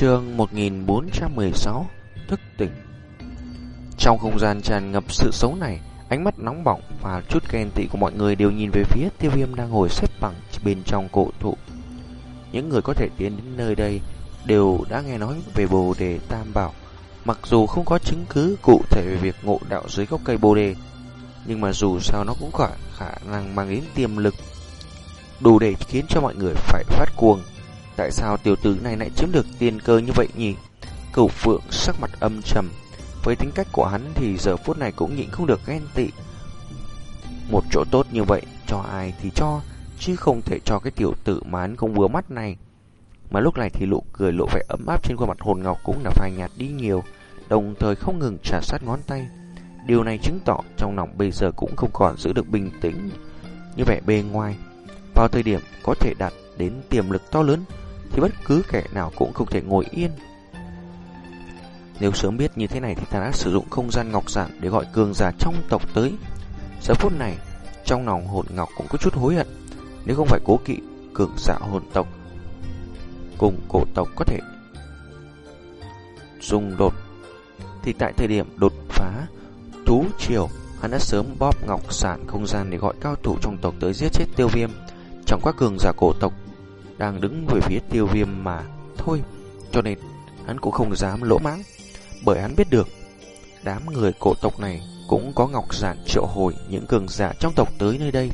Chương 1416 Thức tỉnh Trong không gian tràn ngập sự sống này, ánh mắt nóng bỏng và chút ghen tị của mọi người đều nhìn về phía tiêu viêm đang ngồi xếp bằng bên trong cổ thụ. Những người có thể tiến đến nơi đây đều đã nghe nói về bồ đề tam bảo, mặc dù không có chứng cứ cụ thể về việc ngộ đạo dưới gốc cây bồ đề, nhưng mà dù sao nó cũng có khả năng mang đến tiềm lực đủ để khiến cho mọi người phải phát cuồng. Tại sao tiểu tử này lại chiếm được tiền cơ như vậy nhỉ? Cửu Phượng sắc mặt âm trầm, với tính cách của hắn thì giờ phút này cũng nhịn không được ghen tị. Một chỗ tốt như vậy, cho ai thì cho, chứ không thể cho cái tiểu tử mà hắn không vừa mắt này. Mà lúc này thì lộ cười lộ vẻ ấm áp trên khuôn mặt hồn ngọc cũng đã phai nhạt đi nhiều, đồng thời không ngừng trả sát ngón tay. Điều này chứng tỏ trong lòng bây giờ cũng không còn giữ được bình tĩnh như vẻ bề ngoài. Vào thời điểm có thể đạt đến tiềm lực to lớn thì bất cứ kẻ nào cũng không thể ngồi yên. Nếu sớm biết như thế này thì ta đã sử dụng không gian ngọc giản để gọi cường giả trong tộc tới. Giờ phút này, trong lòng hồn ngọc cũng có chút hối hận. Nếu không phải cố kỵ cường giả hồn tộc cùng cổ tộc có thể dùng đột thì tại thời điểm đột phá thú triều hắn đã sớm bóp ngọc sản không gian để gọi cao thủ trong tộc tới giết chết tiêu viêm chẳng qua cường giả cổ tộc đang đứng về phía tiêu viêm mà thôi cho nên hắn cũng không dám lỗ mãng bởi hắn biết được đám người cổ tộc này cũng có ngọc giản triệu hồi những cường giả trong tộc tới nơi đây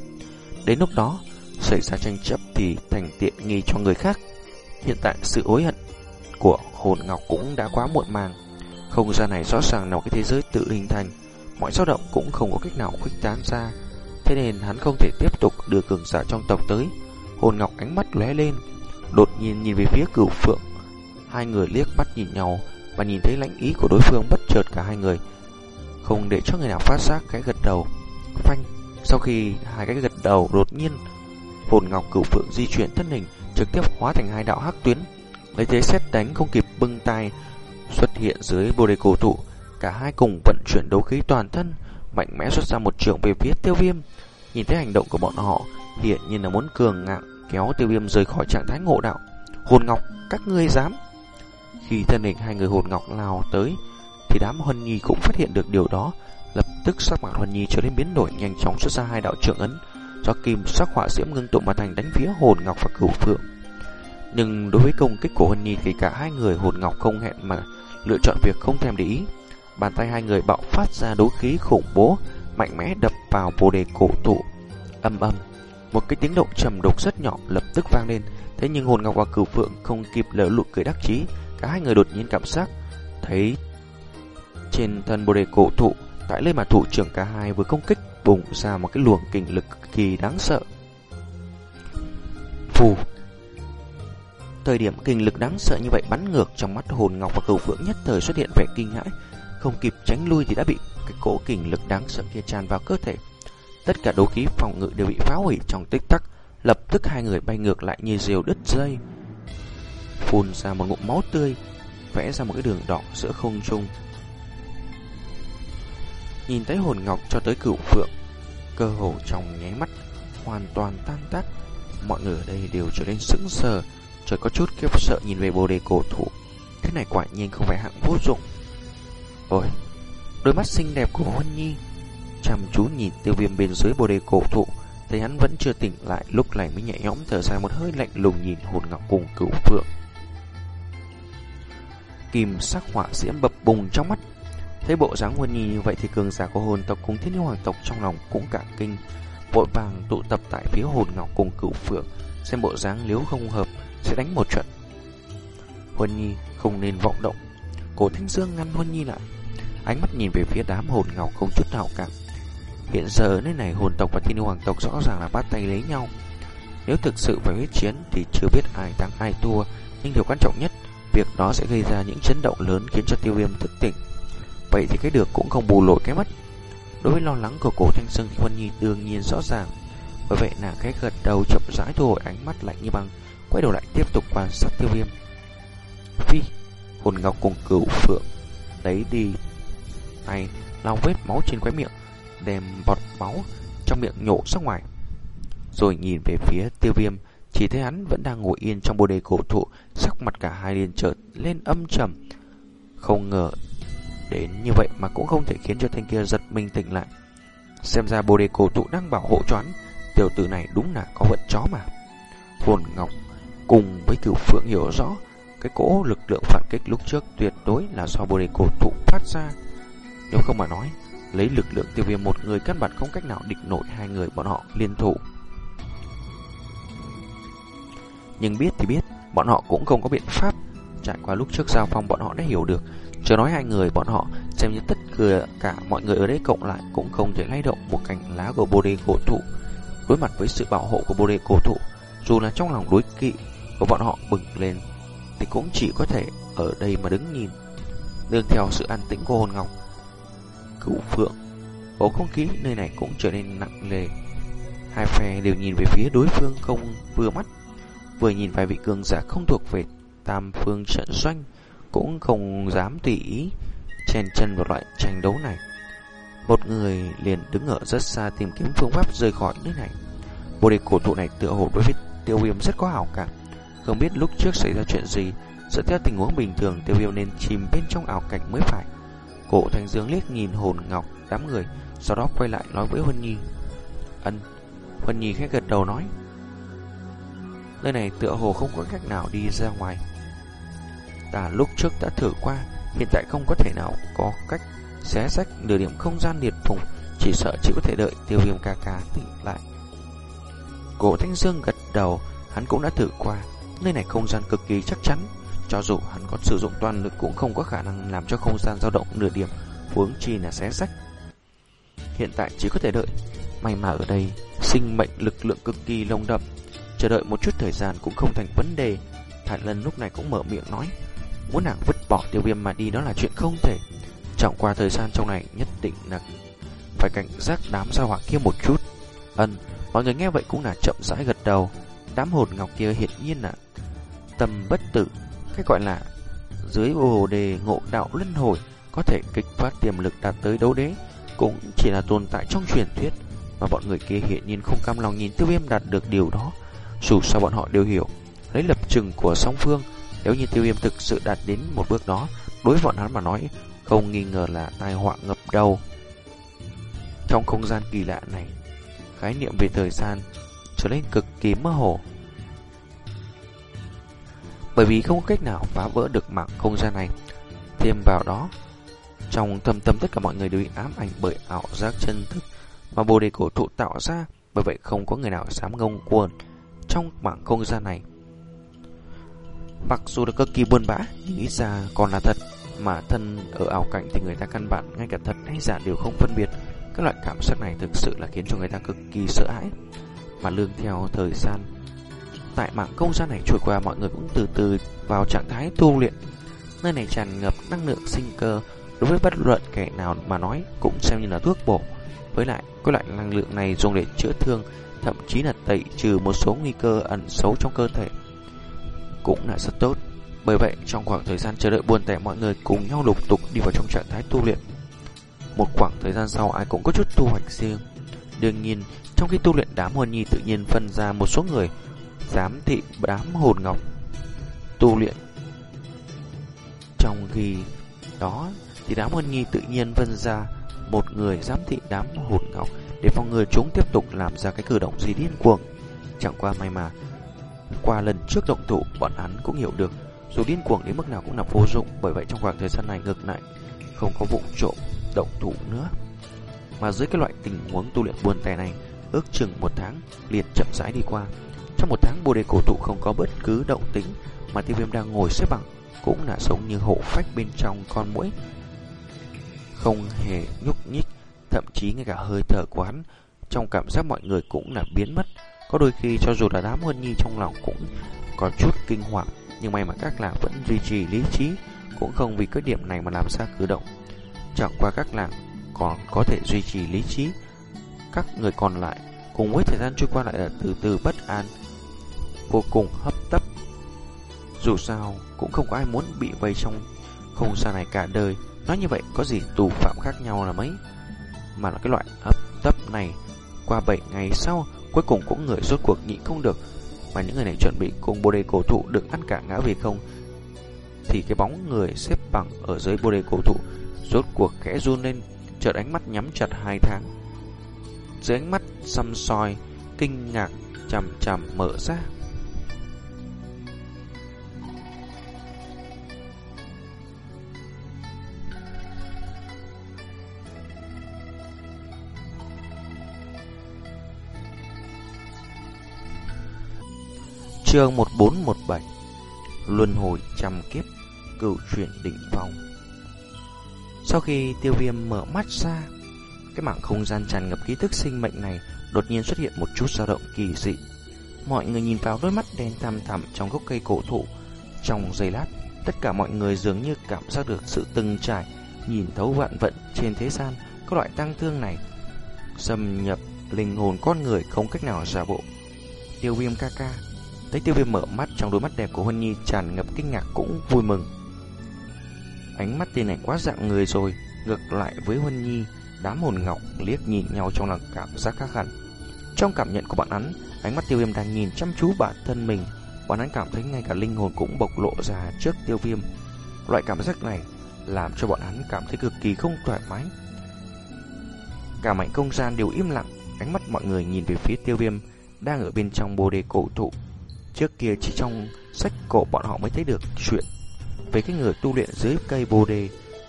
đến lúc đó xảy ra tranh chấp thì thành tiện nghi cho người khác Hiện tại sự hối hận của hồn ngọc cũng đã quá muộn màng. Không gian này rõ ràng là một cái thế giới tự hình thành, mọi dao động cũng không có cách nào khuếch tán ra. Thế nên hắn không thể tiếp tục đưa cường giả trong tộc tới. Hồn ngọc ánh mắt lóe lên, đột nhiên nhìn về phía cửu phượng. Hai người liếc mắt nhìn nhau và nhìn thấy lãnh ý của đối phương bất chợt cả hai người. Không để cho người nào phát giác cái gật đầu. Phanh, sau khi hai cái gật đầu đột nhiên, hồn ngọc cửu phượng di chuyển thân hình trực tiếp hóa thành hai đạo hắc tuyến. Lấy thế xét đánh không kịp bưng tay xuất hiện dưới bồ đề cổ thụ, cả hai cùng vận chuyển đấu khí toàn thân, mạnh mẽ xuất ra một trường về phía tiêu viêm. Nhìn thấy hành động của bọn họ, hiện nhiên là muốn cường ngạo kéo tiêu viêm rời khỏi trạng thái ngộ đạo. Hồn ngọc, các ngươi dám. Khi thân hình hai người hồn ngọc lao tới, thì đám Huân Nhi cũng phát hiện được điều đó, lập tức sắc mặt Huân Nhi trở nên biến đổi nhanh chóng xuất ra hai đạo trượng ấn, cho kim sắc hỏa diễm ngưng tụ mà thành đánh phía hồn ngọc và cửu phượng. Nhưng đối với công kích của Huân Nhi thì cả hai người hồn ngọc không hẹn mà lựa chọn việc không thèm để ý. Bàn tay hai người bạo phát ra đấu khí khủng bố, mạnh mẽ đập vào bồ đề cổ thụ. Âm âm, một cái tiếng động trầm đục rất nhỏ lập tức vang lên. Thế nhưng hồn ngọc và cửu phượng không kịp lỡ lụ cười đắc chí, cả hai người đột nhiên cảm giác thấy trên thân bồ đề cổ thụ tại lên mà thủ trưởng cả hai vừa công kích bùng ra một cái luồng kình lực cực kỳ đáng sợ. Phù Thời điểm kình lực đáng sợ như vậy bắn ngược trong mắt hồn ngọc và cầu phượng nhất thời xuất hiện vẻ kinh hãi, không kịp tránh lui thì đã bị cái cỗ kình lực đáng sợ kia tràn vào cơ thể. Tất cả đấu khí phòng ngự đều bị phá hủy trong tích tắc, lập tức hai người bay ngược lại như diều đứt dây. Phun ra một ngụm máu tươi, vẽ ra một cái đường đỏ giữa không trung. Nhìn thấy hồn ngọc cho tới cửu phượng Cơ hồ trong nháy mắt Hoàn toàn tan tác. Mọi người ở đây đều trở nên sững sờ Trời có chút khiếp sợ nhìn về bồ đề cổ thụ. Thế này quả nhiên không phải hạng vô dụng. Ôi Đôi mắt xinh đẹp của Huân Nhi. Chăm chú nhìn tiêu viêm bên dưới bồ đề cổ thụ Thấy hắn vẫn chưa tỉnh lại Lúc này mới nhẹ nhõm thở dài một hơi lạnh lùng nhìn hồn ngọc cùng cửu phượng Kim sắc hỏa diễm bập bùng trong mắt Thấy bộ dáng Huân Nhi như vậy thì cường giả của hồn tộc cùng thiên yêu hoàng tộc trong lòng cũng cả kinh. Vội vàng tụ tập tại phía hồn ngọc cùng cửu phượng, xem bộ dáng nếu không hợp sẽ đánh một trận. Huân Nhi không nên vọng động. Cổ Thanh Dương ngăn Huân Nhi lại, ánh mắt nhìn về phía đám hồn ngọc không chút nào cảm. Hiện giờ nơi này hồn tộc và thiên hoàng tộc rõ ràng là bắt tay lấy nhau. Nếu thực sự phải huyết chiến thì chưa biết ai thắng ai thua, nhưng điều quan trọng nhất, việc đó sẽ gây ra những chấn động lớn khiến cho tiêu viêm thức tỉnh. Vậy thì cái được cũng không bù lội cái mất Đối với lo lắng của cổ Thanh Sương thì Huân Nhi đương nhiên rõ ràng Bởi vậy nàng cái gật đầu chậm rãi thu hồi ánh mắt lạnh như băng Quay đầu lại tiếp tục quan sát tiêu viêm Phi Hồn Ngọc cùng cửu phượng Lấy đi Này lau vết máu trên quái miệng Đem bọt máu trong miệng nhổ ra ngoài Rồi nhìn về phía tiêu viêm Chỉ thấy hắn vẫn đang ngồi yên trong bồ đề cổ thụ, sắc mặt cả hai liền chợt lên âm trầm. Không ngờ đến như vậy mà cũng không thể khiến cho thanh kia giật mình tỉnh lại. Xem ra bồ đề cổ thụ đang bảo hộ cho hắn, tiểu tử này đúng là có vận chó mà. Hồn Ngọc cùng với cửu phượng hiểu rõ cái cỗ lực lượng phản kích lúc trước tuyệt đối là do bồ đề cổ thụ phát ra. Nếu không mà nói, lấy lực lượng tiêu viêm một người căn bản không cách nào địch nổi hai người bọn họ liên thủ. Nhưng biết thì biết, bọn họ cũng không có biện pháp. Trải qua lúc trước giao phong bọn họ đã hiểu được. Chưa nói hai người bọn họ xem như tất cả mọi người ở đây cộng lại cũng không thể lay động một cành lá của bồ đề cổ thụ. Đối mặt với sự bảo hộ của bồ đề cổ thụ, dù là trong lòng đối kỵ của bọn họ bừng lên, thì cũng chỉ có thể ở đây mà đứng nhìn. Nương theo sự an tĩnh của hồn ngọc, cửu phượng, bầu không khí nơi này cũng trở nên nặng nề. Hai phe đều nhìn về phía đối phương không vừa mắt vừa nhìn vài vị cường giả không thuộc về tam phương trận doanh, cũng không dám tùy ý chen chân vào loại tranh đấu này. Một người liền đứng ở rất xa tìm kiếm phương pháp rời khỏi nơi này. Bồ đề cổ thụ này tựa hồ đối với tiêu viêm rất có hảo cảm. Không biết lúc trước xảy ra chuyện gì, dựa theo tình huống bình thường tiêu viêm nên chìm bên trong ảo cảnh mới phải. Cổ thành dương liếc nhìn hồn ngọc đám người, sau đó quay lại nói với Huân Nhi. Ân, Huân Nhi khẽ gật đầu nói. Nơi này tựa hồ không có cách nào đi ra ngoài Ta lúc trước đã thử qua Hiện tại không có thể nào có cách Xé rách nửa điểm không gian liệt phùng Chỉ sợ chỉ có thể đợi tiêu viêm ca ca tỉnh lại Cổ Thanh Dương gật đầu Hắn cũng đã thử qua Nơi này không gian cực kỳ chắc chắn cho dù hắn có sử dụng toàn lực cũng không có khả năng Làm cho không gian dao động nửa điểm, Huống chi là xé sách. Hiện tại chỉ có thể đợi. May mà ở đây, Sinh mệnh lực lượng cực kỳ lông đậm. Chờ đợi một chút thời gian cũng không thành vấn đề. Thải Lân lúc này cũng mở miệng nói, Muốn nàng vứt bỏ tiêu viêm mà đi đó là chuyện không thể. Trọng qua thời gian trong này nhất định là Phải cảnh giác đám sao hỏa kia một chút. Ân, Mọi người nghe vậy cũng là chậm rãi gật đầu. Đám hồn ngọc kia hiện nhiên là Tâm bất tử. Cái gọi là dưới bồ đề ngộ đạo luân hồi Có thể kích phát tiềm lực đạt tới đấu đế, Cũng chỉ là tồn tại trong truyền thuyết Mà bọn người kia hiện nhiên không cam lòng nhìn tiêu viêm đạt được điều đó. Dù sao bọn họ đều hiểu, Lấy lập trường của song phương, Nếu như tiêu viêm thực sự đạt đến một bước đó, Đối với bọn hắn mà nói, Không nghi ngờ là tai họa ngập đầu. Trong không gian kỳ lạ này, Khái niệm về thời gian Trở nên cực kỳ mơ hồ. Bởi vì không có cách nào phá vỡ được mạng không gian này Thêm vào đó Trong thâm tâm tất cả mọi người đều bị ám ảnh bởi ảo giác chân thực Mà bồ đề cổ thụ tạo ra Bởi vậy không có người nào dám ngông cuồng trong mảng không gian này. Mặc dù được cực kỳ buồn bã, nhưng ít ra còn là thật, mà thân ở ảo cảnh thì người ta căn bản ngay cả thật hay giả đều không phân biệt. Các loại cảm giác này thực sự là khiến cho người ta cực kỳ sợ hãi. Mà lương theo thời gian, tại mảng không gian này trôi qua mọi người cũng từ từ vào trạng thái tu luyện. Nơi này tràn ngập năng lượng sinh cơ, đối với bất luận kẻ nào mà nói cũng xem như là thuốc bổ. Với lại, cái loại năng lượng này dùng để chữa thương thậm chí là tẩy trừ một số nguy cơ ẩn xấu trong cơ thể cũng là rất tốt. Bởi vậy, trong khoảng thời gian chờ đợi buồn tẻ mọi người cùng nhau lục tục đi vào trong trạng thái tu luyện. Một khoảng thời gian sau ai cũng có chút thu hoạch riêng. Đương nhiên, trong khi tu luyện đám hồn nhi tự nhiên phân ra một số người giám thị đám hồn ngọc tu luyện. Trong khi đó thì đám hồn nhi tự nhiên vân ra một người giám thị đám hồn ngọc để phòng ngừa chúng tiếp tục làm ra cái cử động gì điên cuồng. Chẳng qua may mà, qua lần trước động thủ, bọn hắn cũng hiểu được, dù điên cuồng đến mức nào cũng là vô dụng, bởi vậy trong khoảng thời gian này ngược lại, không có vụ trộm động thủ nữa. Mà dưới cái loại tình huống tu luyện buồn tẻ này, ước chừng một tháng liền chậm rãi đi qua. Trong một tháng bồ đề cổ thụ không có bất cứ động tính, mà tiêu viêm đang ngồi xếp bằng, cũng là sống như hộ phách bên trong con mũi. Không hề nhúc nhích thậm chí ngay cả hơi thở của hắn trong cảm giác mọi người cũng là biến mất. Có đôi khi cho dù là đám huân nhi trong lòng cũng có chút kinh hoàng, nhưng may mà các làng vẫn duy trì lý trí, cũng không vì cái điểm này mà làm ra cử động. Chẳng qua các làng còn có thể duy trì lý trí, các người còn lại cùng với thời gian trôi qua lại là từ từ bất an, vô cùng hấp tấp. Dù sao cũng không có ai muốn bị vây trong không gian này cả đời, nói như vậy có gì tù phạm khác nhau là mấy? Mà là cái loại hấp tấp này. Qua 7 ngày sau, cuối cùng cũng người rốt cuộc nhịn không được, mà những người này chuẩn bị cùng bồ đề cổ thụ được ăn cả ngã về không? Thì cái bóng người xếp bằng ở dưới bồ đề cổ thụ rốt cuộc khẽ run lên chợt ánh mắt nhắm chặt hai tháng. Dưới ánh mắt xăm soi kinh ngạc chằm chằm mở ra. Chương 1417 Luân hồi trăm kiếp, Cựu truyện đỉnh phong. Sau khi tiêu viêm mở mắt ra, Cái mảng không gian tràn ngập ký thức sinh mệnh này Đột nhiên xuất hiện một chút dao động kỳ dị. Mọi người nhìn vào đôi mắt đen thăm thẳm trong gốc cây cổ thụ. Trong giây lát, Tất cả mọi người dường như cảm giác được sự từng trải, Nhìn thấu vạn vận trên thế gian các loại tăng thương này. Xâm nhập linh hồn con người không cách nào giả bộ. Tiêu viêm ca ca Thấy tiêu viêm mở mắt trong đôi mắt đẹp của Huân Nhi tràn ngập kinh ngạc cũng vui mừng. Ánh mắt tên này quá dạng người rồi, ngược lại với Huân Nhi, đám hồn ngọc liếc nhìn nhau trong lòng cảm giác khác hẳn. Trong cảm nhận của bọn hắn, ánh mắt tiêu viêm đang nhìn chăm chú bản thân mình, bọn hắn cảm thấy ngay cả linh hồn cũng bộc lộ ra trước tiêu viêm. Loại cảm giác này làm cho bọn hắn cảm thấy cực kỳ không thoải mái. Cả mảnh không gian đều im lặng, ánh mắt mọi người nhìn về phía tiêu viêm đang ở bên trong bồ đề cổ thụ Trước kia chỉ trong sách cổ bọn họ mới thấy được chuyện về cái người tu luyện dưới cây bồ đề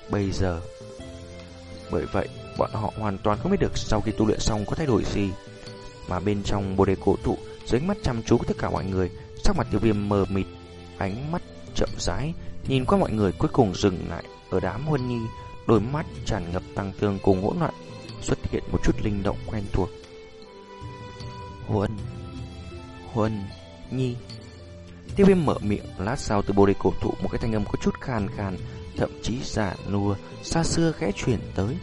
bây giờ. Bởi vậy, bọn họ hoàn toàn không biết được sau khi tu luyện xong có thay đổi gì. Mà bên trong bồ đề cổ thụ, dưới mắt chăm chú của tất cả mọi người, sắc mặt tiêu viêm mờ mịt, ánh mắt chậm rãi, nhìn qua mọi người cuối cùng dừng lại ở đám huân nhi, đôi mắt tràn ngập tăng tương cùng hỗn loạn, xuất hiện một chút linh động quen thuộc. Huân, Huân, Nhi. Tiêu viêm mở miệng lát sau từ bồ đề cổ thụ Một cái thanh âm có chút khàn khàn, Thậm chí giả nua, xa xưa khẽ chuyển tới.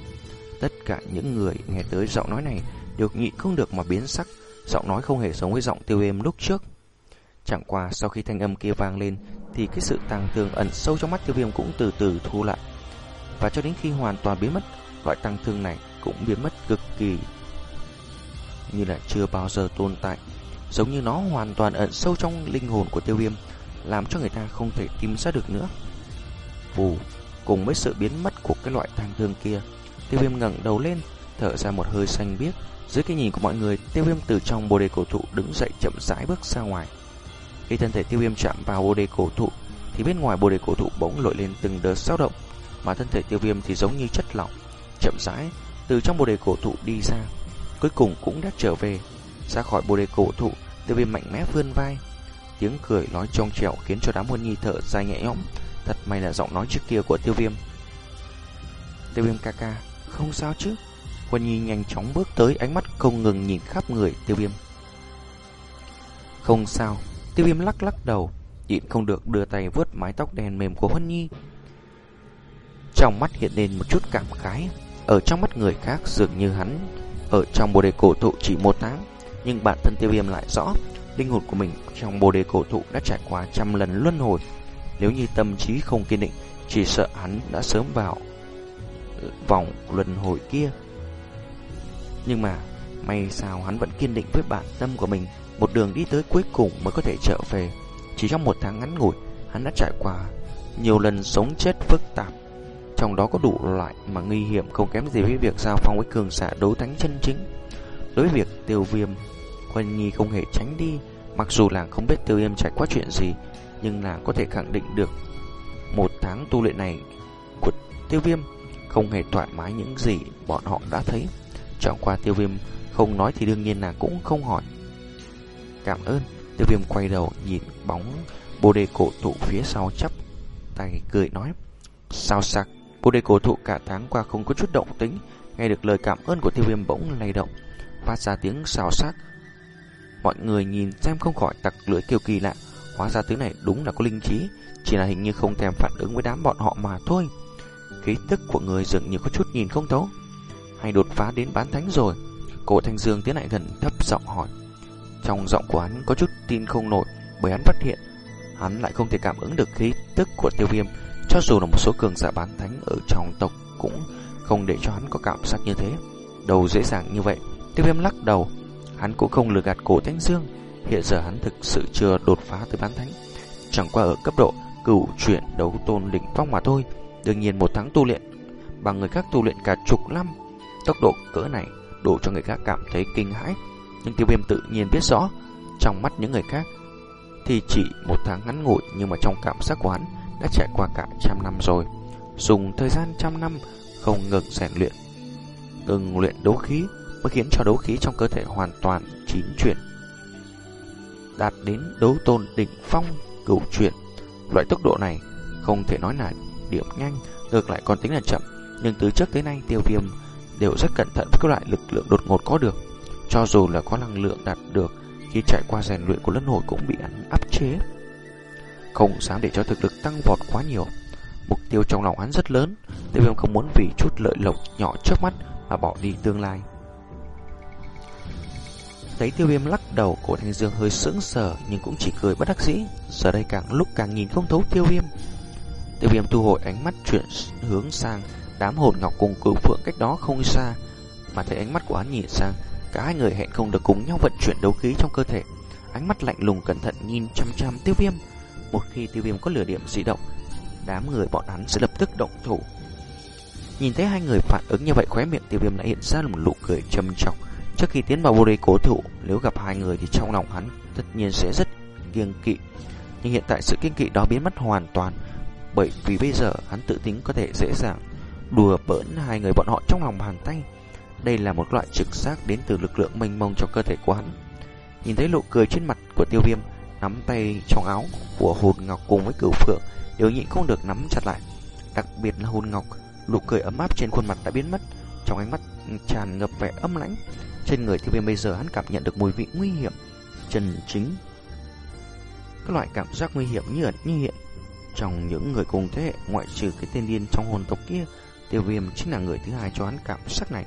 Tất cả những người nghe tới giọng nói này Đều nhị không được mà biến sắc. Giọng nói không hề giống với giọng tiêu viêm lúc trước. Chẳng qua sau khi thanh âm kia vang lên, Thì cái sự tàng thương ẩn sâu trong mắt tiêu viêm cũng từ từ thu lại. Và cho đến khi hoàn toàn biến mất, Loại tăng thương này cũng biến mất cực kỳ. Như là chưa bao giờ tồn tại giống như nó hoàn toàn ẩn sâu trong linh hồn của tiêu viêm, làm cho người ta không thể tìm ra được nữa. Vù, cùng với sự biến mất của cái loại thang thương kia, tiêu viêm ngẩng đầu lên, thở ra một hơi xanh biếc. Dưới cái nhìn của mọi người, tiêu viêm từ trong bồ đề cổ thụ đứng dậy chậm rãi bước ra ngoài. Khi thân thể tiêu viêm chạm vào bồ đề cổ thụ, thì bên ngoài bồ đề cổ thụ bỗng lội lên từng đợt sao động, mà thân thể tiêu viêm thì giống như chất lỏng, chậm rãi từ trong bồ đề cổ thụ đi ra, cuối cùng cũng đã trở về ra khỏi bồ đề cổ thụ, tiêu viêm mạnh mẽ vươn vai. Tiếng cười nói trong trẻo khiến cho đám huân nhi thở dài nhẹ nhõm. Thật may là giọng nói trước kia của tiêu viêm. Tiêu viêm ca ca, không sao chứ? Huân nhi nhanh chóng bước tới ánh mắt không ngừng nhìn khắp người tiêu viêm. Không sao, tiêu viêm lắc lắc đầu, nhịn không được đưa tay vuốt mái tóc đen mềm của Huân nhi. Trong mắt hiện lên một chút cảm khái, ở trong mắt người khác dường như hắn ở trong bồ đề cổ thụ chỉ một tháng nhưng bản thân tiêu viêm lại rõ, Linh hồn của mình trong bồ đề cổ thụ đã trải qua trăm lần luân hồi. Nếu như tâm trí không kiên định, Chỉ sợ hắn đã sớm vào ừ, vòng luân hồi kia. Nhưng mà, May sao hắn vẫn kiên định với bản tâm của mình, Một đường đi tới cuối cùng mới có thể trở về. Chỉ trong một tháng ngắn ngủi, Hắn đã trải qua nhiều lần sống chết phức tạp. Trong đó có đủ loại mà nguy hiểm không kém gì với việc giao phong với cường giả đấu thánh chân chính. Đối với việc tiêu viêm Huân Nhi không hề tránh đi, Mặc dù làng không biết tiêu viêm trải qua chuyện gì, Nhưng làng có thể khẳng định được Một tháng tu luyện này Của tiêu viêm Không hề thoải mái những gì bọn họ đã thấy. Chẳng qua tiêu viêm Không nói thì đương nhiên là cũng không hỏi. Cảm ơn. Tiêu viêm quay đầu nhìn bóng Bồ đề cổ thụ phía sau chắp tay cười nói, Sao sạc Bồ đề cổ thụ cả tháng qua không có chút động tính Nghe được lời cảm ơn của tiêu viêm bỗng lay động, Phát ra tiếng xào xác Mọi người nhìn xem không khỏi tặc lưỡi kêu kỳ lạ. Hóa ra thứ này đúng là có linh trí, Chỉ là hình như không thèm phản ứng với đám bọn họ mà thôi. Khí tức của người dường như có chút nhìn không thấu. Hay đột phá đến bán thánh rồi. Cổ Thanh Dương tiến lại gần thấp giọng hỏi. Trong giọng của hắn có chút tin không nổi, Bởi hắn phát hiện, Hắn lại không thể cảm ứng được khí tức của tiêu viêm, Cho dù là một số cường giả bán thánh Ở trong tộc cũng không để cho hắn có cảm giác như thế. Đầu dễ dàng như vậy. Tiêu viêm lắc đầu. Hắn cũng không lừa gạt cổ thánh Dương. Hiện giờ hắn thực sự chưa đột phá tới bán thánh. Chẳng qua ở cấp độ cửu chuyển đấu tôn đỉnh phong mà thôi. Đương nhiên một tháng tu luyện, Bằng người khác tu luyện cả chục năm, Tốc độ cỡ này đủ cho người khác cảm thấy kinh hãi. Nhưng tiêu viêm tự nhiên biết rõ, Trong mắt những người khác Thì chỉ một tháng ngắn ngủi, Nhưng mà trong cảm giác của hắn Đã trải qua cả trăm năm rồi. Dùng thời gian trăm năm Không ngừng rèn luyện, Ngừng luyện đấu khí Mới khiến cho đấu khí trong cơ thể hoàn toàn chín chuyển Đạt đến đấu tôn đỉnh phong cửu chuyển Loại tốc độ này không thể nói là điểm nhanh Ngược lại còn tính là chậm Nhưng từ trước tới nay tiêu viêm đều rất cẩn thận với các loại lực lượng đột ngột có được. Cho dù là có năng lượng đạt được, khi trải qua rèn luyện của lân hồi cũng bị hắn áp chế. Không dám để cho thực lực tăng vọt quá nhiều. Mục tiêu trong lòng hắn rất lớn, tiêu viêm không muốn vì chút lợi lộc nhỏ trước mắt mà bỏ đi tương lai. Thấy tiêu viêm lắc đầu, cổ thanh dương hơi sững sờ nhưng cũng chỉ cười bất đắc dĩ. Giờ đây càng lúc càng nhìn không thấu tiêu viêm. Tiêu viêm thu hồi ánh mắt chuyển hướng sang Đám hồn ngọc cùng cửu phượng cách đó không xa Mà thấy ánh mắt của hắn nhìn sang Cả hai người hẹn không được cùng nhau vận chuyển đấu khí trong cơ thể Ánh mắt lạnh lùng cẩn thận nhìn chăm chăm tiêu viêm Một khi tiêu viêm có lửa điểm dị động Đám người bọn hắn sẽ lập tức động thủ Nhìn thấy hai người phản ứng như vậy Khóe miệng tiêu viêm đã hiện ra một nụ cười châm trọng Trước khi tiến vào bồ đề cố thủ Nếu gặp hai người thì trong lòng hắn Tất nhiên sẽ rất kiêng kỵ Nhưng hiện tại sự kiêng kỵ đó biến mất hoàn toàn Bởi vì bây giờ hắn tự tính có thể dễ dàng đùa bỡn hai người bọn họ trong lòng bàn tay. Đây là một loại trực giác đến từ lực lượng mênh mông trong cơ thể của hắn. Nhìn thấy nụ cười trên mặt của tiêu viêm, nắm tay trong áo của hồn ngọc cùng với cửu phượng, đều nhịn không được nắm chặt lại. Đặc biệt là hồn ngọc, nụ cười ấm áp trên khuôn mặt đã biến mất, trong ánh mắt tràn ngập vẻ âm lãnh. Trên người tiêu viêm bây giờ hắn cảm nhận được mùi vị nguy hiểm, chân chính. Các loại cảm giác nguy hiểm như ẩn như hiện trong những người cùng thế hệ ngoại trừ cái tên điên trong hồn tộc kia Tiêu viêm chính là người thứ hai cho hắn cảm giác này.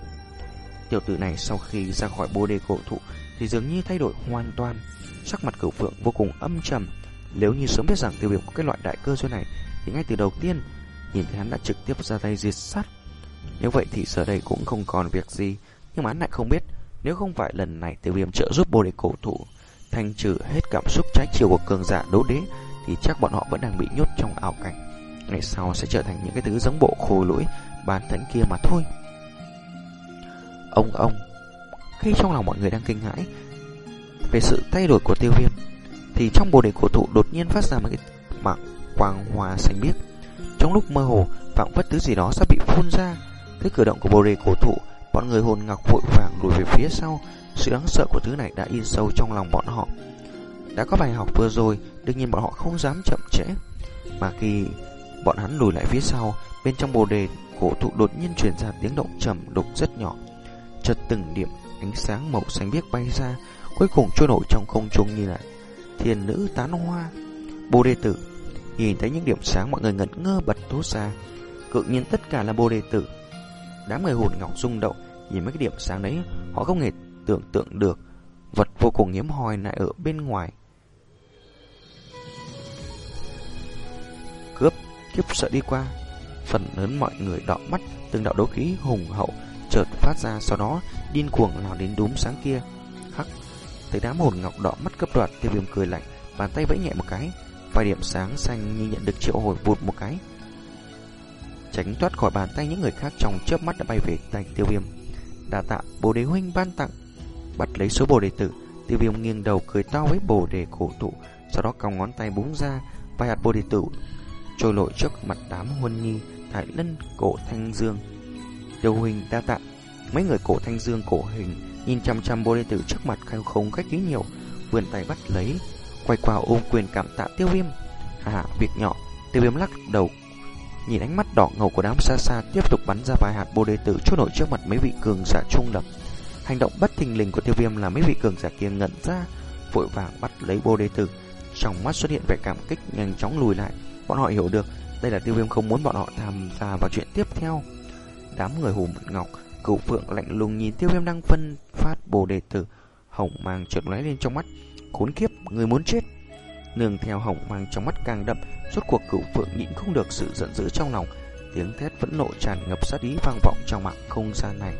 Tiểu tử này sau khi ra khỏi bồ đề cổ thụ Thì dường như thay đổi hoàn toàn Sắc mặt cửu phượng vô cùng âm trầm. Nếu như sớm biết rằng tiêu viêm có cái loại đại cơ duyên này Thì ngay từ đầu tiên Nhìn thấy hắn đã trực tiếp ra tay diệt sát. Nếu vậy thì giờ đây cũng không còn việc gì Nhưng mà hắn lại không biết nếu không phải lần này tiêu viêm trợ giúp bồ đề cổ thụ Thanh trừ hết cảm xúc trái chiều của cường giả đố đế Thì chắc bọn họ vẫn đang bị nhốt trong ảo cảnh Ngày sau sẽ trở thành những cái thứ giống bộ khô lỗi bán thân kia mà thôi. Ông ông, khi trong lòng mọi người đang kinh hãi về sự thay đổi của tiêu viêm, thì trong bồ đề cổ thụ đột nhiên phát ra một cái mạng quang hoa xanh biếc. Trong lúc mơ hồ, vọng vất thứ gì đó sắp bị phun ra. cái cử động của bồ đề cổ thụ, bọn người hồn ngọc vội vàng lùi về phía sau. Sự đáng sợ của thứ này đã in sâu trong lòng bọn họ. Đã có bài học vừa rồi, đương nhiên bọn họ không dám chậm trễ. Mà khi bọn hắn lùi lại phía sau, bên trong bồ đề cổ thụ đột nhiên truyền ra tiếng động trầm đục rất nhỏ. Chợt từng điểm ánh sáng màu xanh biếc bay ra, cuối cùng trôi nổi trong không trung như là thiên nữ tán hoa. Bồ đề tử nhìn thấy những điểm sáng mọi người ngẩn ngơ bật thốt ra, cự nhiên tất cả là bồ đề tử. Đám người hồn ngọc rung động, nhìn mấy cái điểm sáng đấy, họ không hề tưởng tượng được vật vô cùng hiếm hoi lại ở bên ngoài. Cướp, kiếp sợ đi qua, phần lớn mọi người đỏ mắt, từng đạo đấu khí hùng hậu chợt phát ra, sau đó điên cuồng lao đến đốm sáng kia. Hắc, thấy đám hồn ngọc đỏ mắt cấp đoạt, tiêu viêm cười lạnh, bàn tay vẫy nhẹ một cái, vài điểm sáng xanh như nhận được triệu hồi vụt một cái. Tránh thoát khỏi bàn tay những người khác trong chớp mắt đã bay về tay tiêu viêm. Đà tạ bồ đề huynh ban tặng, bắt lấy số bồ đề tử, tiêu viêm nghiêng đầu cười to với bồ đề cổ thụ, sau đó cong ngón tay búng ra, vài hạt bồ đề tử trôi nổi trước mặt đám huân nhi tại Lân cổ Thanh Dương. Tiêu huynh đa tạ. Mấy người cổ Thanh Dương cổ hình nhìn chăm chăm bồ đề tử trước mặt khai không khách khí nhiều, vươn tay bắt lấy, quay qua ôm quyền cảm tạ Tiêu Viêm. À, việc nhỏ. Tiêu Viêm lắc đầu, nhìn ánh mắt đỏ ngầu của đám xa xa tiếp tục bắn ra vài hạt bồ đề tử trôi nổi trước mặt mấy vị cường giả trung lập. Hành động bất thình lình của Tiêu Viêm là mấy vị cường giả kia ngẩn ra, vội vàng bắt lấy bồ đề tử. Trong mắt xuất hiện vẻ cảm kích nhanh chóng lùi lại. Bọn họ hiểu được đây là tiêu viêm không muốn bọn họ tham gia vào chuyện tiếp theo. Đám người hùm ngọc, cựu phượng lạnh lùng nhìn tiêu viêm đang phân phát bồ đề tử. Hồng mang trượt lóe lên trong mắt. Khốn kiếp, người muốn chết nương theo hồng mang trong mắt càng đậm, suốt cuộc cửu phượng nhịn không được sự giận dữ trong lòng, tiếng thét vẫn nộ tràn ngập sát ý vang vọng trong mạng không gian này.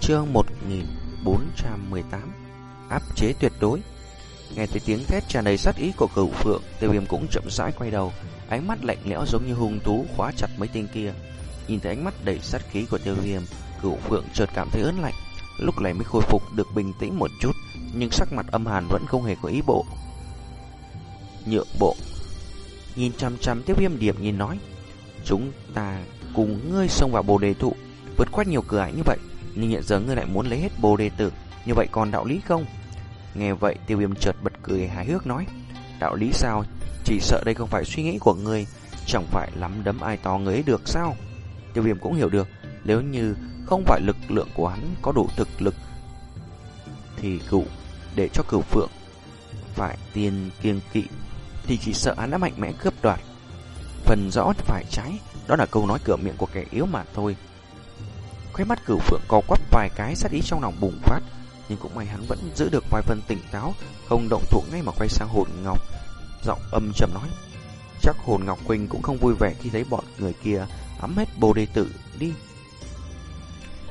Chương 1418 Áp chế tuyệt đối. Nghe thấy tiếng thét tràn đầy sát ý của cửu phượng, Tiêu viêm cũng chậm rãi quay đầu. Ánh mắt lạnh lẽo giống như hung thú khóa chặt mấy tên kia. Nhìn thấy ánh mắt đầy sát khí của tiêu viêm, Cửu phượng chợt cảm thấy ớn lạnh. Lúc này mới khôi phục được bình tĩnh một chút, Nhưng sắc mặt âm hàn vẫn không hề có ý bộ. Nhượng bộ. Nhìn chăm chăm tiêu viêm điểm nhìn nói, Chúng ta cùng ngươi xông vào bồ đề thụ Vượt qua nhiều cửa ải như vậy, Nhưng hiện giờ ngươi lại muốn lấy hết bồ đề tử, Như vậy còn đạo lý không? Nghe vậy tiêu viêm chợt bật cười hài hước nói Đạo lý sao? Chỉ sợ đây không phải suy nghĩ của người, Chẳng phải lắm đấm ai to người ấy được sao? Tiêu viêm cũng hiểu được Nếu như không phải lực lượng của hắn có đủ thực lực Thì cựu để cho cửu phượng Phải tiền kiêng kỵ Thì chỉ sợ hắn đã mạnh mẽ cướp đoạt. Phần rõ phải trái Đó là câu nói cửa miệng của kẻ yếu mà thôi. Khóe mắt cửu phượng co quắp vài cái sát ý trong lòng bùng phát. Nhưng cũng may hắn vẫn giữ được vài phần tỉnh táo Không động thủ ngay mà quay sang hồn ngọc. Giọng âm trầm nói Chắc hồn ngọc Quỳnh cũng không vui vẻ khi thấy bọn người kia ấm hết bồ đề tử đi.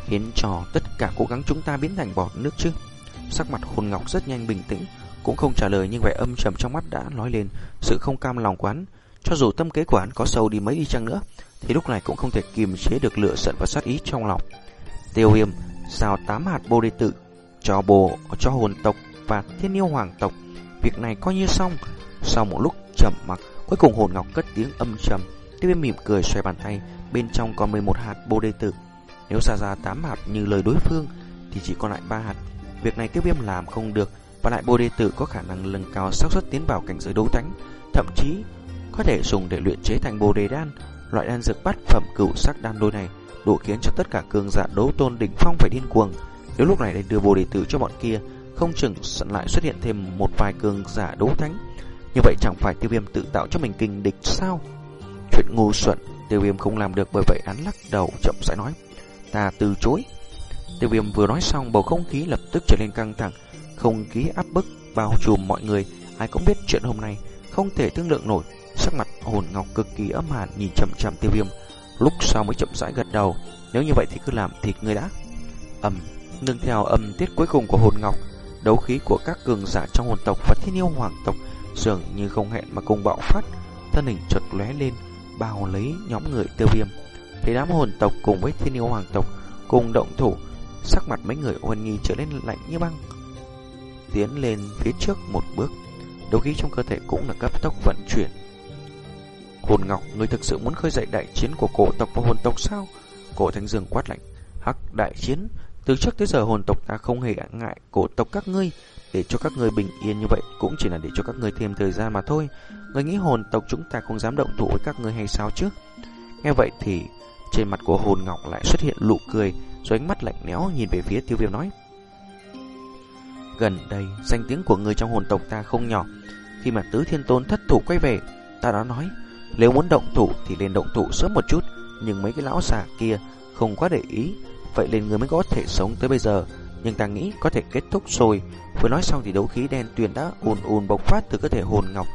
Khiến cho tất cả cố gắng chúng ta biến thành bọt nước chứ. Sắc mặt hồn ngọc rất nhanh bình tĩnh Cũng không trả lời nhưng vẻ âm trầm trong mắt đã nói lên. Sự không cam lòng quán Cho dù tâm kế của hắn có sâu đi mấy đi chăng nữa Thì lúc này cũng không thể kiềm chế được lửa giận và sát ý trong lòng. Tiêu Hiểm, Sao tám hạt bồ đề tử cho bộ, cho hồn tộc và thiên yêu hoàng tộc. Việc này coi như xong. Sau một lúc trầm mặc, Cuối cùng hồn ngọc cất tiếng âm trầm, Tiếp viêm mỉm cười xoay bàn tay, Bên trong còn 11 hạt bồ đề tử. Nếu xả ra 8 hạt như lời đối phương, Thì chỉ còn lại 3 hạt. Việc này tiêu viêm làm không được, Và lại bồ đề tử có khả năng nâng cao xác suất tiến vào cảnh giới đấu thánh, Thậm chí có thể dùng để luyện chế thành bồ đề đan, Loại đan dược bát phẩm cựu sắc đan đôi này, Đủ khiến cho tất cả cường giả đấu tôn đỉnh phong phải điên cuồng. Nếu lúc này để đưa vô đệ tử cho bọn kia, Không chừng sẵn lại xuất hiện thêm một vài cường giả đấu thánh. Như vậy chẳng phải tiêu viêm tự tạo cho mình kinh địch sao? Chuyện ngu xuẩn, Tiêu viêm không làm được bởi vậy hắn lắc đầu, chậm rãi nói, Ta từ chối. Tiêu viêm vừa nói xong, bầu không khí lập tức trở nên căng thẳng, Không khí áp bức bao trùm mọi người. Ai cũng biết chuyện hôm nay Không thể thương lượng nổi. Sắc mặt hồn ngọc cực kỳ âm hàn, nhìn chậm chậm tiêu viêm, Lúc sau mới chậm rãi gật đầu, Nếu như vậy thì cứ làm thịt người đã. Ầm. Nương theo âm tiết cuối cùng của hồn ngọc Đấu khí của các cường giả trong hồn tộc và thiên yêu hoàng tộc Dường như không hẹn mà cùng bạo phát Thân hình chợt lóe lên bao lấy nhóm người tiêu viêm. Thấy đám hồn tộc cùng với thiên yêu hoàng tộc cùng động thủ, sắc mặt mấy người huân nghi trở nên lạnh như băng. Tiến lên phía trước một bước, đấu khí trong cơ thể cũng là cấp tốc vận chuyển. Hồn Ngọc, người thực sự muốn khơi dậy đại chiến của cổ tộc và hồn tộc sao? Cổ Thánh Dương quát lạnh. Hắc đại chiến, từ trước tới giờ hồn tộc ta không hề ngại cổ tộc các ngươi, để cho các ngươi bình yên như vậy cũng chỉ là để cho các ngươi thêm thời gian mà thôi. Người nghĩ hồn tộc chúng ta không dám động thủ với các ngươi hay sao chứ? Nghe vậy thì trên mặt của hồn ngọc lại xuất hiện nụ cười, rồi ánh mắt lạnh lẽo nhìn về phía tiêu viêm nói. Gần đây, danh tiếng của người trong hồn tộc ta không nhỏ. Khi mà tứ thiên tôn thất thủ quay về, ta đã nói, nếu muốn động thủ thì lên động thủ sớm một chút, nhưng mấy cái lão già kia không quá để ý, vậy nên người mới có thể sống tới bây giờ. Nhưng ta nghĩ có thể kết thúc rồi. Vừa nói xong thì đấu khí đen tuyền đã ùn ùn bộc phát từ cơ thể hồn ngọc.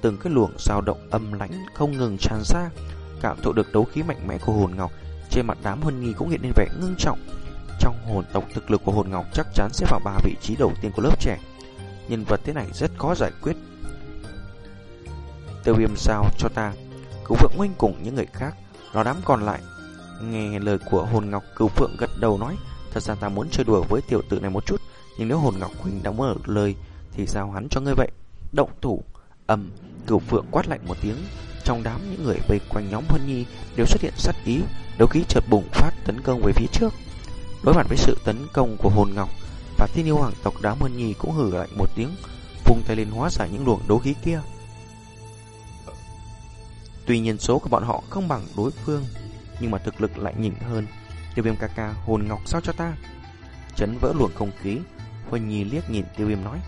Từng cái luồng dao động âm lãnh không ngừng tràn ra, Cảm thụ được đấu khí mạnh mẽ của hồn ngọc. Trên mặt đám huân nghi cũng hiện lên vẻ ngưng trọng. Trong hồn tộc thực lực của hồn ngọc chắc chắn sẽ vào ba vị trí đầu tiên của lớp trẻ. Nhân vật thế này rất khó giải quyết. Tiêu viêm sao cho ta? Cứu vượng huynh cùng những người khác. Nó đám còn lại. Nghe lời của hồn ngọc cứu phượng gật đầu nói, Thật ra ta muốn chơi đùa với tiểu tử này một chút, Nhưng nếu hồn Ngọc huynh đã mở lời, Thì sao hắn cho ngươi vậy? Động thủ, ầm, Cửu phượng quát lạnh một tiếng. Trong đám những người vây quanh nhóm Huân Nhi Đều xuất hiện sát ý, Đấu khí chợt bùng phát tấn công về phía trước. Đối mặt với sự tấn công của hồn Ngọc Và thiên yêu hoàng tộc đám Huân Nhi cũng hử lạnh một tiếng Vùng tay lên hóa giải những luồng đấu khí kia. Tuy nhiên số của bọn họ không bằng đối phương. Nhưng mà thực lực lại nhỉnh hơn. Tiêu viêm ca ca hồn ngọc sao cho ta? Chấn vỡ luồng không khí. Huân Nhi liếc nhìn tiêu viêm nói,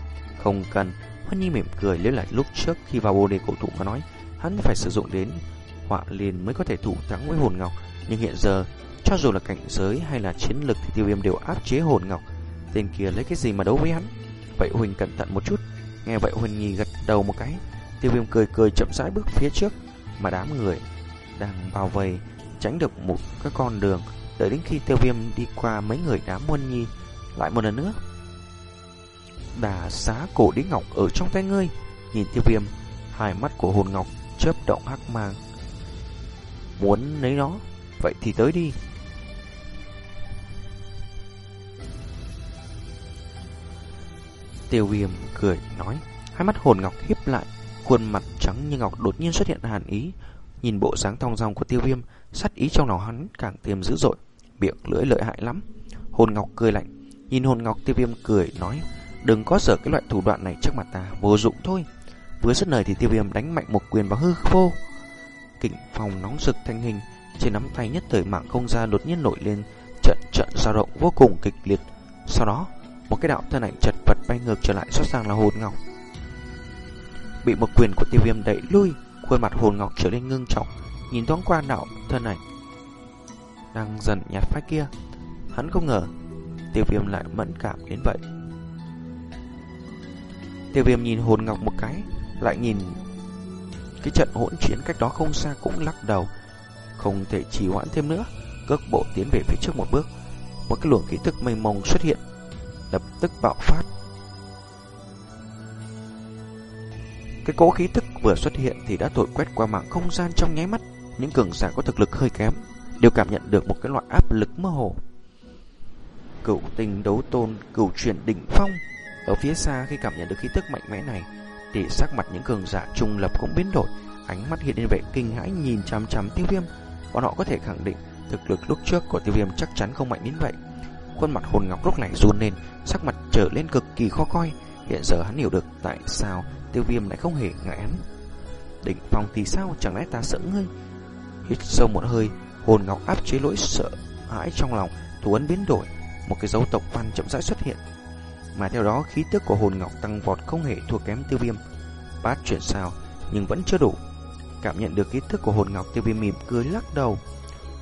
Không cần. Huân Nhi mỉm cười lấy lại lúc trước khi vào bồ đề cổ thụ mà nói, Hắn phải sử dụng đến họa liền mới có thể thủ thắng với hồn ngọc. Nhưng hiện giờ, Cho dù là cảnh giới hay là chiến lực Thì tiêu viêm đều áp chế hồn ngọc. Tên kia lấy cái gì mà đấu với hắn? Vậy Huỳnh cẩn thận một chút. Nghe vậy Huỳnh Nhi gật đầu một cái. Tiêu viêm cười cười chậm rãi bước phía trước Mà đám người đang bao vây. Tránh được một cái con đường Đợi đến khi tiêu viêm đi qua mấy người đám muôn nhi. Lại một lần nữa, Đà xá cổ đế ngọc ở trong tay ngươi. Nhìn tiêu viêm, Hai mắt của hồn ngọc chớp động hắc mang. Muốn lấy nó, Vậy thì tới đi. Tiêu viêm cười nói, Hai mắt hồn ngọc híp lại, Khuôn mặt trắng như ngọc đột nhiên xuất hiện hàn ý. Nhìn bộ dáng thong dong của tiêu viêm, Sát ý trong lòng hắn càng thêm dữ dội, Miệng lưỡi lợi hại lắm. Hồn ngọc cười lạnh, Nhìn hồn ngọc, tiêu viêm cười, nói, Đừng có sở cái loại thủ đoạn này trước mặt ta, Vô dụng thôi. Vừa dứt lời thì tiêu viêm đánh mạnh một quyền vào hư vô. Kình phòng nóng rực thanh hình, Trên nắm tay nhất thời mạng không ra đột nhiên nổi lên, Trận trận dao động vô cùng kịch liệt. Sau đó, Một cái đạo thân ảnh chật vật bay ngược trở lại, Xuất sang là hồn ngọc. Bị một quyền của tiêu viêm đẩy lui Khuôn mặt hồn ngọc trở nên ngưng trọng, Nhìn thoáng qua đạo thân ảnh. Đang dần nhạt phách kia, Hắn không ngờ Tiêu viêm lại mẫn cảm đến vậy. Tiêu viêm nhìn hồn ngọc một cái, Lại nhìn Cái trận hỗn chiến cách đó không xa cũng lắc đầu, Không thể trì hoãn thêm nữa, Cước bộ tiến về phía trước một bước. Một cái luồng khí tức mênh mông xuất hiện, Lập tức bạo phát. Cái cỗ khí tức vừa xuất hiện thì đã thổi quét qua mạng không gian trong nháy mắt. Những cường giả có thực lực hơi kém đều cảm nhận được một cái loại áp lực mơ hồ. Cửu tinh đấu tôn, cửu chuyển đỉnh phong. Ở phía xa khi cảm nhận được khí tức mạnh mẽ này, thì sắc mặt những cường giả trung lập cũng biến đổi, ánh mắt hiện lên vẻ kinh hãi nhìn chằm chằm Tiêu Viêm. Bọn họ có thể khẳng định thực lực lúc trước của Tiêu Viêm chắc chắn không mạnh đến vậy. Khuôn mặt hồn ngọc lúc này run lên, sắc mặt trở lên cực kỳ khó coi. Hiện giờ hắn hiểu được tại sao tiêu viêm lại không hề ngại hắn. Đỉnh phong thì sao chẳng lẽ ta sợ ngươi? Hít sâu một hơi, hồn ngọc áp chế lỗi sợ hãi trong lòng, thủ ấn biến đổi, một cái dấu tộc văn chậm rãi xuất hiện. Mà theo đó khí tức của hồn ngọc tăng vọt không hề thua kém tiêu viêm. Bát chuyển sao, nhưng vẫn chưa đủ. Cảm nhận được khí tức của hồn ngọc tiêu viêm mỉm cười lắc đầu.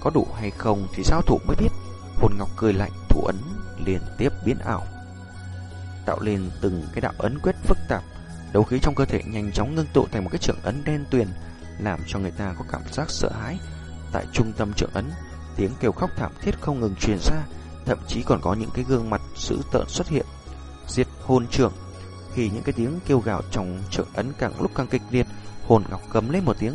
Có đủ hay không thì sao thủ mới biết. Hồn ngọc cười lạnh, thủ ấn liên tiếp biến ảo. Tạo lên từng cái đạo ấn quyết phức tạp Đấu khí trong cơ thể nhanh chóng ngưng tụ thành một cái trưởng ấn đen tuyền, làm cho người ta có cảm giác sợ hãi. Tại trung tâm trưởng ấn, tiếng kêu khóc thảm thiết không ngừng truyền ra, thậm chí còn có những cái gương mặt dữ tợn xuất hiện. Diệt hồn trưởng. Khi những cái tiếng kêu gào trong trưởng ấn càng lúc càng kịch liệt, hồn ngọc cấm lên một tiếng,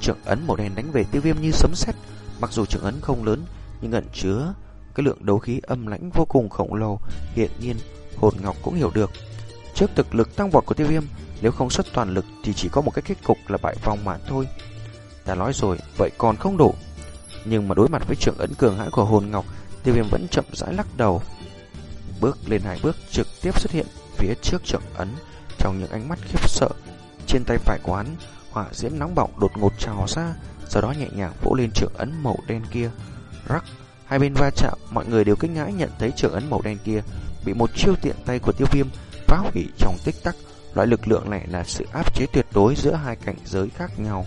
trưởng ấn màu đen đánh về tiêu viêm như sấm sét. Mặc dù trưởng ấn không lớn, nhưng ẩn chứa cái lượng đấu khí âm lãnh vô cùng khổng lồ. Hiện nhiên, hồn ngọc cũng hiểu được Trước thực lực tăng vọt của tiêu viêm, nếu không xuất toàn lực thì chỉ có một cái kết cục là bại vong mà thôi. Ta nói rồi, vậy còn không đủ. Nhưng mà đối mặt với trưởng ấn cường hãn của hồn ngọc, tiêu viêm vẫn chậm rãi lắc đầu. Bước lên hai bước trực tiếp xuất hiện phía trước trưởng ấn trong những ánh mắt khiếp sợ. Trên tay phải của hắn, hỏa diễm nóng bỏng đột ngột trào ra, sau đó nhẹ nhàng vỗ lên trưởng ấn màu đen kia. Rắc, hai bên va chạm, mọi người đều kinh ngãi nhận thấy trưởng ấn màu đen kia bị một chiêu tiện tay của tiêu viêm phá hủy trong tích tắc. Loại lực lượng này là sự áp chế tuyệt đối giữa hai cảnh giới khác nhau.